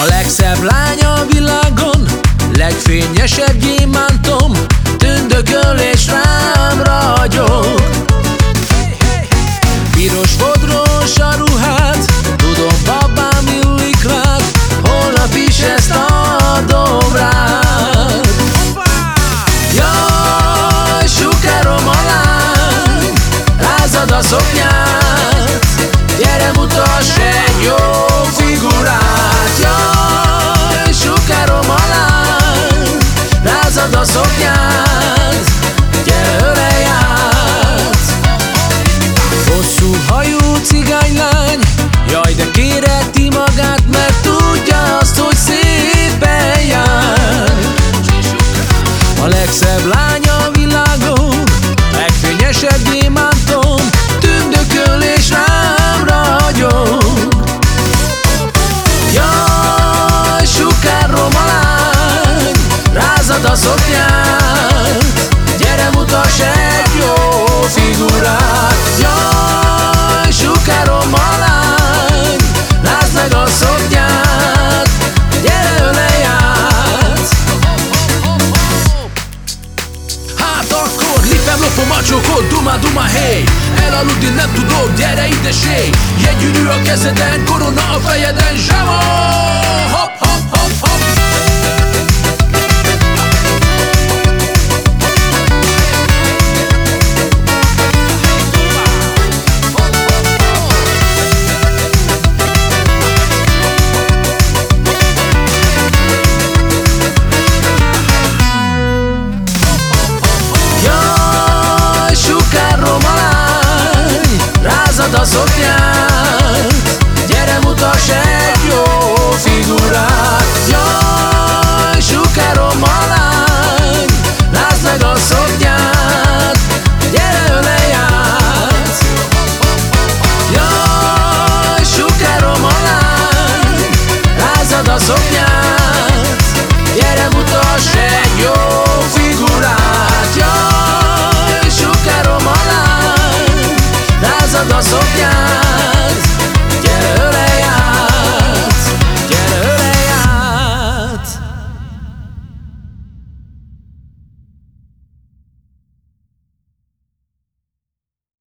A legszebb lány a világon Legfényesebb gyémántom Tündököl és rám ragyog. Piros fodrós a ruhát Tudom babám illik rád Holnap is ezt adom rád. Jaj, sukárom a lány Lázad a szoknyám a szoknyát Gyere ölej át Hosszú hajú cigánylány Jaj, de kéreti magát, mert tudja azt, hogy szépen jár. A legszebb lány a világon Legfényesebb gyémántom Tündököl és rám ragyog. Jaj, sukárom a lány Rázad a szoknyát csókot, duma, duma, hey. Elaludni nem tudok, gyere ide, séj. Jegyűrű a kezeden, korona a fejeden, zsava